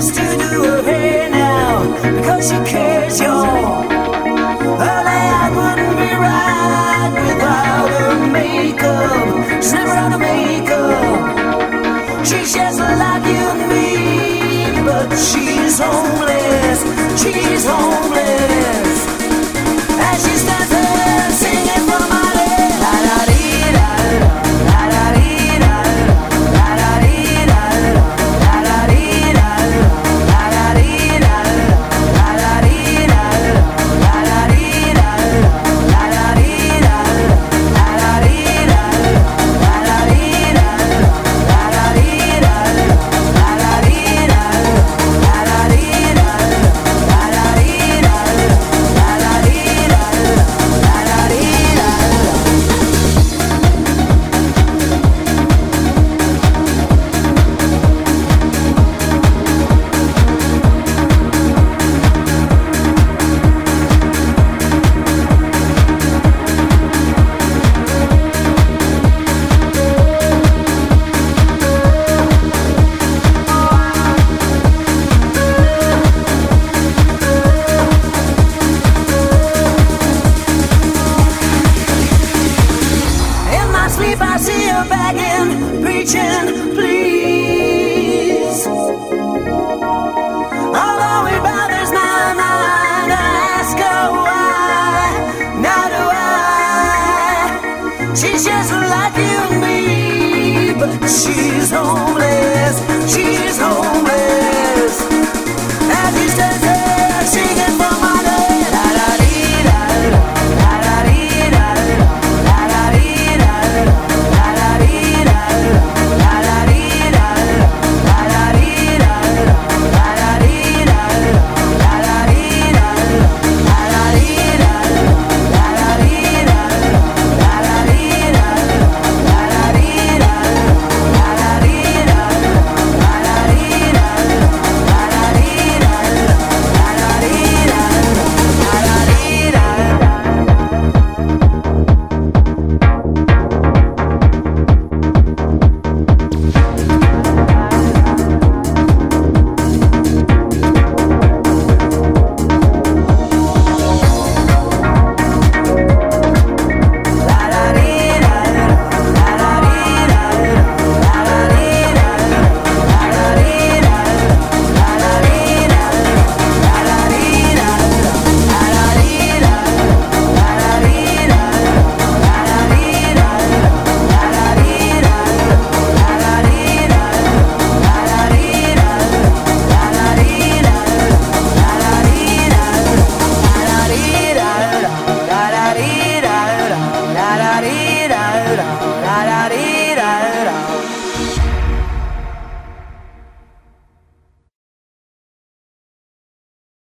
just to do her hair now because she cares, y'all. Her wouldn't be right without her makeup. She's never out makeup. She's just like you and me, but she's homeless. She's homeless. Sleep, I see her begging, preaching, please. Although it bothers my mind, I ask her why. Now do I? She's just like you and me, but she's homeless. She's.